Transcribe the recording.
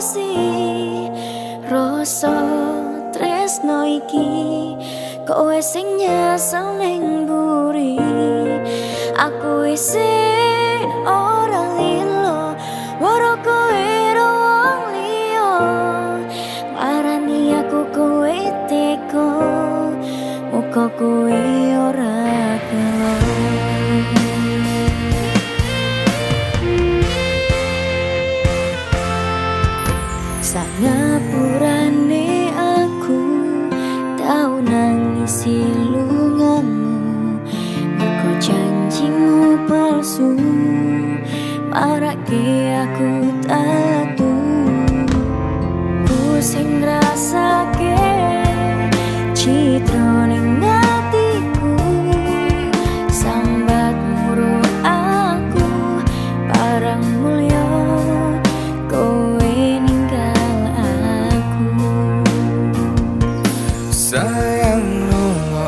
si rasa tresno iki kowe sing buri aku isih Sak ngapurane aku tahu nangis silunganmu Maka janjimu palsu Marake aku tatu Ku sing